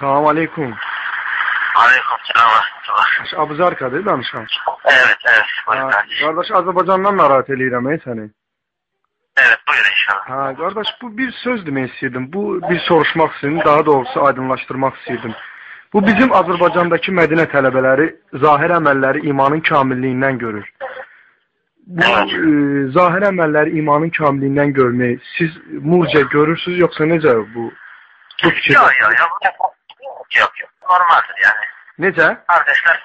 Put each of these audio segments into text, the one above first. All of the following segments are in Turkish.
Salam aleykum. Aleyküm selam rahmetullah. Abuzarkadır danışan. Evet evet. Buyurun Ha, kardeşim. Qardaş Azərbaycandan narahat eləyirəm ey səni. Evet buyur inşallah. Ha, qardaş bu bir söz demək istəyirdim. Bu bir soruşmaq istəyirdim, daha doğrusu aydınlaşdırmaq istəyirdim. Bu bizim Azərbaycandakı Mədinə tələbələri zahir əməlləri imanın kamilliyindən görür. Bu Evet. e, zahir əməlləri imanın kamilliyindən görmək siz murciə görürsüz yoxsa necə bu bu fikir? Yok. Yok yok. Normaldir yani. Necə? Kardeşler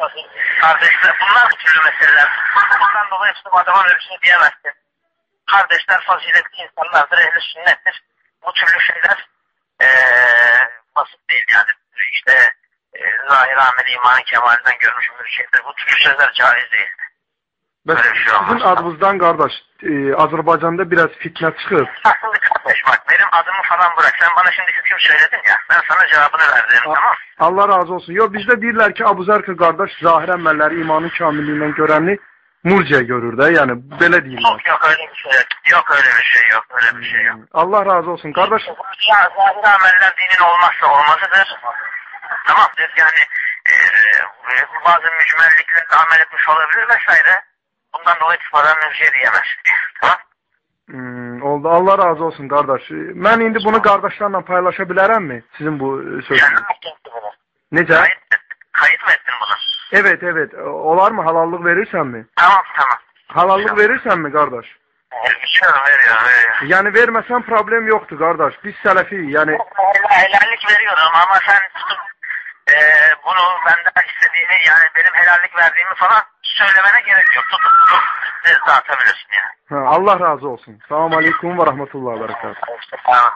kardeşler bunlar bu türlü meseleler. Bundan dolayı işte adama bir şey diyemezsin. Kardeşler faziletli insanlardır, ehli sünnettir. Bu türlü şeyler eee basit değil yani. İşte eee zahir ameli imanın kemalinden görmüş bir şeydir. Bu türlü sözler caiz değil. Bəs Öyle bir şey olmaz. sizin adınızdan qardaş e, Azərbaycanda biraz fitnə çıxıb. Kardeş bak benim adımı falan bırak. Sen bana şimdi hüküm söyledin ya. Ben sana cevabını verdim A- tamam Allah razı olsun. Yo bizdə deyirlər ki, Abuzarka qardaş zahir əməlləri imanın kamilliyindən görəni murciə görür də. Yəni belə deyirlər. Yok yok öyle bir şey yok. Yok öyle bir şey yok. Öyle bir şey yok. Allah razı olsun. Qardaş Ya zahir ameller dinin olmazsa olmazıdır. Tamam yani eee bazı mücmelliklerle amel etmiş olabilir vesaire. Bundan dolayı tıpadan şey diyemez. Tamam. Oldu. Allah razı olsun qardaş. Mən indi bunu qardaşlarla paylaşa bilərəmmi? Sizin bu e, Sen ne sözünüz. yaptın ki bunu? Necə? Kayıt, mı ettin bunu? Evet, evet. Olar mı? Halallıq verirsənmi? Tamam tamam. Halallıq verirsənmi qardaş? Veriyorum veriyorum veriyorum. Yəni verməsən problem yoxdur qardaş. Biz yəni Helal- Helallik veriyorum ama sen tutup e, bunu benden istediğini yani benim helallik verdiğimi falan söylemene gerek yok. Tutup e, dağıtabilirsin yani. ha, Allah razı olsun. Salam aleykum və rahmetullah. Tamam.